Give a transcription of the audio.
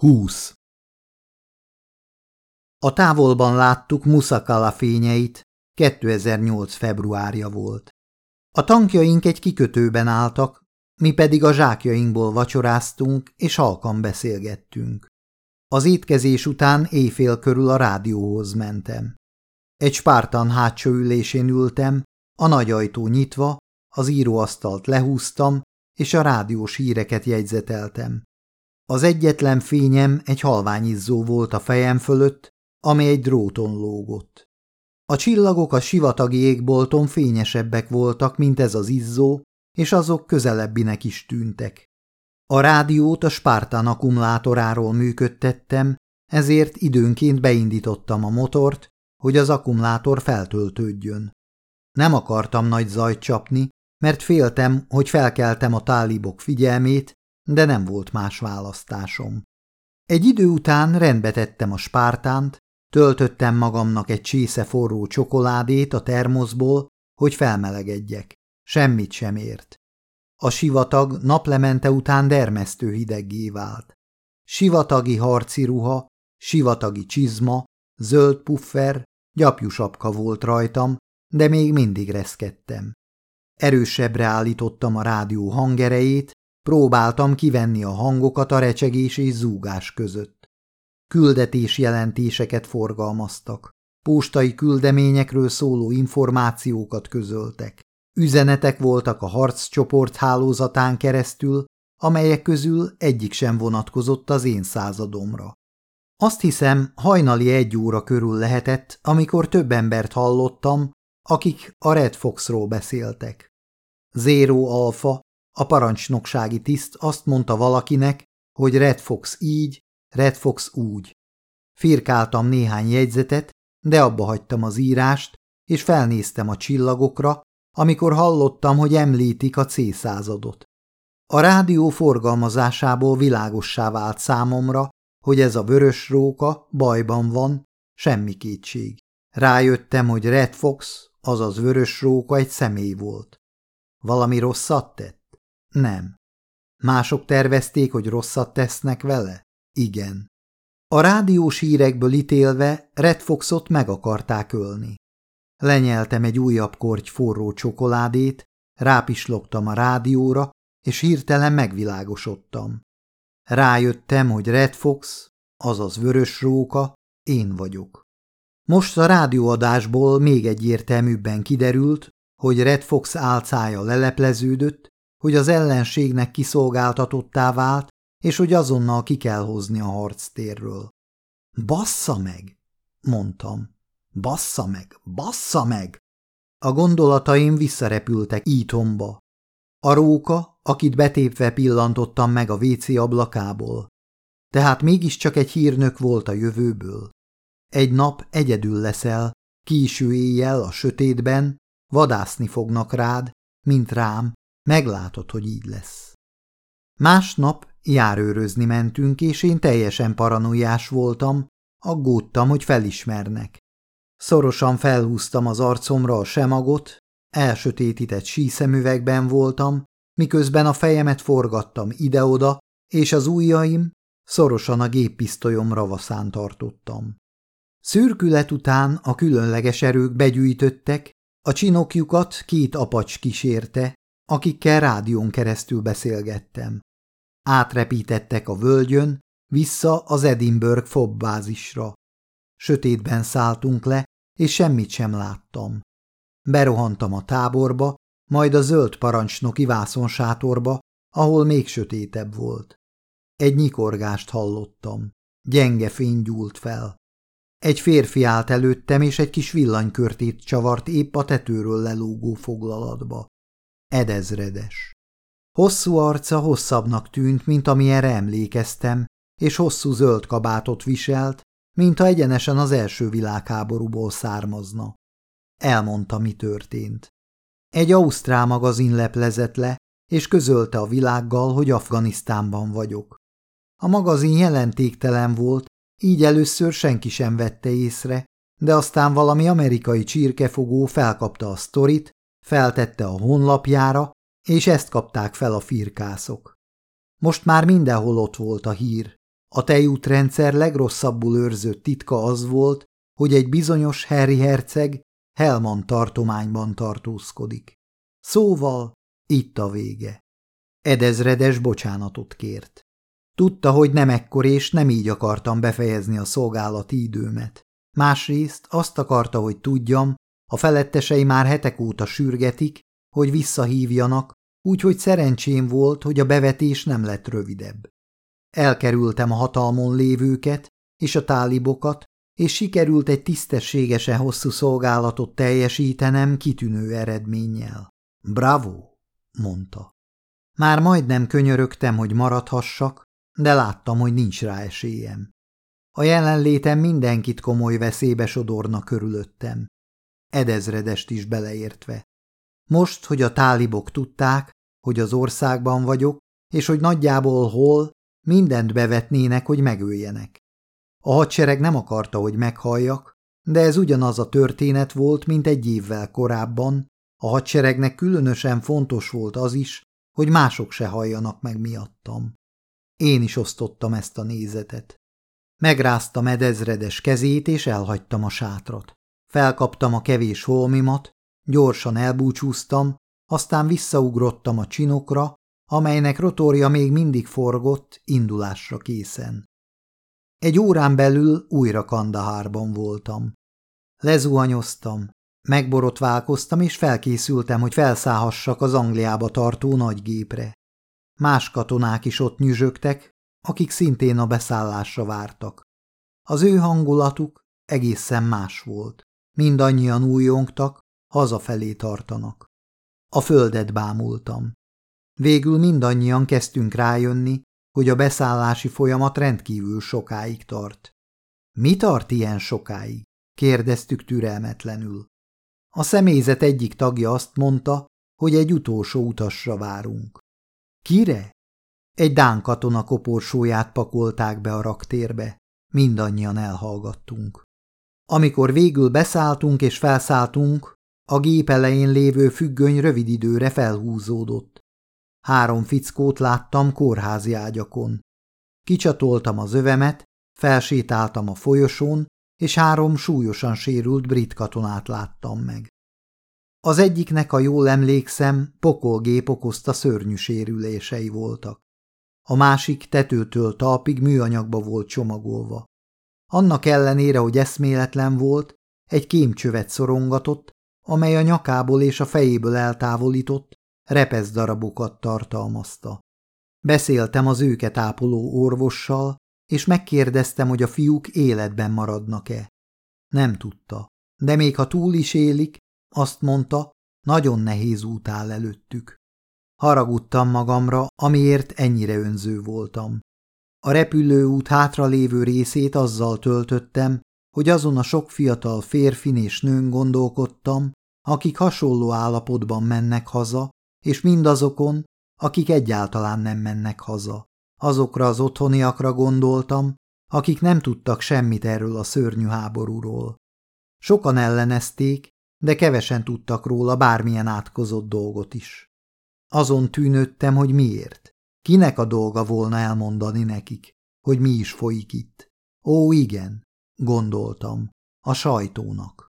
20. A távolban láttuk Musakala fényeit, 2008. februárja volt. A tankjaink egy kikötőben álltak, mi pedig a zsákjainkból vacsoráztunk és halkan beszélgettünk. Az étkezés után éjfél körül a rádióhoz mentem. Egy spártan hátsó ülésén ültem, a nagy ajtó nyitva, az íróasztalt lehúztam, és a rádiós híreket jegyzeteltem. Az egyetlen fényem egy halványizzó volt a fejem fölött, ami egy dróton lógott. A csillagok a sivatagi égbolton fényesebbek voltak, mint ez az izzó, és azok közelebbinek is tűntek. A rádiót a Spartan akkumulátoráról működtettem, ezért időnként beindítottam a motort, hogy az akkumulátor feltöltődjön. Nem akartam nagy zajt csapni, mert féltem, hogy felkeltem a tálibok figyelmét, de nem volt más választásom. Egy idő után rendbe tettem a spártánt, töltöttem magamnak egy csésze forró csokoládét a termoszból, hogy felmelegedjek. Semmit sem ért. A sivatag naplemente után dermesztő hideggé vált. Sivatagi harci ruha, sivatagi csizma, zöld puffer, gyapjusapka volt rajtam, de még mindig reszkedtem. Erősebbre állítottam a rádió hangerejét, próbáltam kivenni a hangokat a recsegés és zúgás között. Küldetés jelentéseket forgalmaztak, postai küldeményekről szóló információkat közöltek. Üzenetek voltak a harccsoport hálózatán keresztül, amelyek közül egyik sem vonatkozott az én századomra. Azt hiszem, hajnali egy óra körül lehetett, amikor több embert hallottam, akik a Red Foxról beszéltek. Zero Alfa, a parancsnoksági tiszt azt mondta valakinek, hogy Red Fox így, Red Fox úgy. Firkáltam néhány jegyzetet, de abba hagytam az írást, és felnéztem a csillagokra, amikor hallottam, hogy említik a C századot. A rádió forgalmazásából világossá vált számomra, hogy ez a vörös róka bajban van, semmi kétség. Rájöttem, hogy Red Fox, azaz vörös róka egy személy volt. Valami rosszat tett? Nem. Mások tervezték, hogy rosszat tesznek vele? Igen. A rádiós hírekből ítélve Red Foxot meg akarták ölni. Lenyeltem egy újabb korty forró csokoládét, rápislogtam a rádióra, és hirtelen megvilágosodtam. Rájöttem, hogy Red Fox, azaz vörös róka, én vagyok. Most a rádióadásból még egyértelműbben kiderült, hogy Red Fox álcája lelepleződött, hogy az ellenségnek kiszolgáltatottá vált, és hogy azonnal ki kell hozni a harctérről. Bassza meg, mondtam. Bassza meg, bassza meg! A gondolataim visszarepültek ítomba. A róka, akit betépve pillantottam meg a WC ablakából. Tehát mégiscsak egy hírnök volt a jövőből. Egy nap egyedül leszel, késő éjjel a sötétben, vadászni fognak rád, mint rám, meglátod, hogy így lesz. Másnap járőrözni mentünk, és én teljesen paranoiás voltam, aggódtam, hogy felismernek. Szorosan felhúztam az arcomra a semagot, elsötétített síszemüvegben voltam, miközben a fejemet forgattam ide-oda, és az ujjaim szorosan a géppisztolyom ravaszán tartottam. Szürkület után a különleges erők begyűjtöttek, a csinokjukat két apacs kísérte, akikkel rádión keresztül beszélgettem. Átrepítettek a völgyön, vissza az Edinburgh FOB bázisra. Sötétben szálltunk le, és semmit sem láttam. Berohantam a táborba, majd a zöld parancsnoki vászonsátorba, ahol még sötétebb volt. Egy nyikorgást hallottam. Gyenge fény gyúlt fel. Egy férfi állt előttem, és egy kis villanykörtét csavart épp a tetőről lelógó foglalatba. Edezredes. Hosszú arca hosszabbnak tűnt, mint amilyenre emlékeztem, és hosszú zöld kabátot viselt, mintha egyenesen az első világháborúból származna. Elmondta, mi történt. Egy ausztrál magazin leplezett le, és közölte a világgal, hogy Afganisztánban vagyok. A magazin jelentéktelen volt, így először senki sem vette észre, de aztán valami amerikai csirkefogó felkapta a sztorit, feltette a honlapjára, és ezt kapták fel a firkászok. Most már mindenhol ott volt a hír. A tejútrendszer legrosszabbul őrzött titka az volt, hogy egy bizonyos Harry herceg Helman tartományban tartózkodik. Szóval itt a vége. Edezredes bocsánatot kért. Tudta, hogy nem ekkor és nem így akartam befejezni a szolgálati időmet. Másrészt azt akarta, hogy tudjam, a felettesei már hetek óta sürgetik, hogy visszahívjanak, úgyhogy szerencsém volt, hogy a bevetés nem lett rövidebb. Elkerültem a hatalmon lévőket és a tálibokat, és sikerült egy tisztességesen hosszú szolgálatot teljesítenem kitűnő eredménnyel. Bravo, mondta. Már majdnem könyörögtem, hogy maradhassak, de láttam, hogy nincs rá esélyem. A jelenlétem mindenkit komoly veszélybe sodorna körülöttem. Edezredest is beleértve. Most, hogy a tálibok tudták, hogy az országban vagyok, és hogy nagyjából hol, mindent bevetnének, hogy megöljenek. A hadsereg nem akarta, hogy meghalljak, de ez ugyanaz a történet volt, mint egy évvel korábban. A hadseregnek különösen fontos volt az is, hogy mások se halljanak meg miattam. Én is osztottam ezt a nézetet. Megráztam edezredes kezét, és elhagytam a sátrat. Felkaptam a kevés holmimat, gyorsan elbúcsúztam, aztán visszaugrottam a csinokra, amelynek rotorja még mindig forgott, indulásra készen. Egy órán belül újra Kandahárban voltam. Lezuhanyoztam, megborotválkoztam és felkészültem, hogy felszállhassak az Angliába tartó nagy gépre. Más katonák is ott nyüzsögtek, akik szintén a beszállásra vártak. Az ő hangulatuk egészen más volt. Mindannyian újongtak, hazafelé tartanak. A földet bámultam. Végül mindannyian kezdtünk rájönni, hogy a beszállási folyamat rendkívül sokáig tart. Mi tart ilyen sokáig? kérdeztük türelmetlenül. A személyzet egyik tagja azt mondta, hogy egy utolsó utasra várunk. Kire? Egy dán katona koporsóját pakolták be a raktérbe. Mindannyian elhallgattunk. Amikor végül beszálltunk és felszálltunk, a gép elején lévő függöny rövid időre felhúzódott. Három fickót láttam kórházi ágyakon. Kicsatoltam az övemet, felsétáltam a folyosón, és három súlyosan sérült brit katonát láttam meg. Az egyiknek, a jól emlékszem, pokolgép okozta szörnyű sérülései voltak. A másik tetőtől talpig műanyagba volt csomagolva. Annak ellenére, hogy eszméletlen volt, egy kémcsövet szorongatott, amely a nyakából és a fejéből eltávolított, repesz darabokat tartalmazta. Beszéltem az őket ápoló orvossal, és megkérdeztem, hogy a fiúk életben maradnak-e. Nem tudta, de még ha túl is élik, azt mondta, nagyon nehéz út áll előttük. Haragudtam magamra, amiért ennyire önző voltam. A repülőút hátralévő részét azzal töltöttem, hogy azon a sok fiatal férfin és nőn gondolkodtam, akik hasonló állapotban mennek haza, és mindazokon, akik egyáltalán nem mennek haza. Azokra az otthoniakra gondoltam, akik nem tudtak semmit erről a szörnyű háborúról. Sokan ellenezték, de kevesen tudtak róla bármilyen átkozott dolgot is. Azon tűnődtem, hogy miért. Kinek a dolga volna elmondani nekik, hogy mi is folyik itt? Ó, igen, gondoltam, a sajtónak.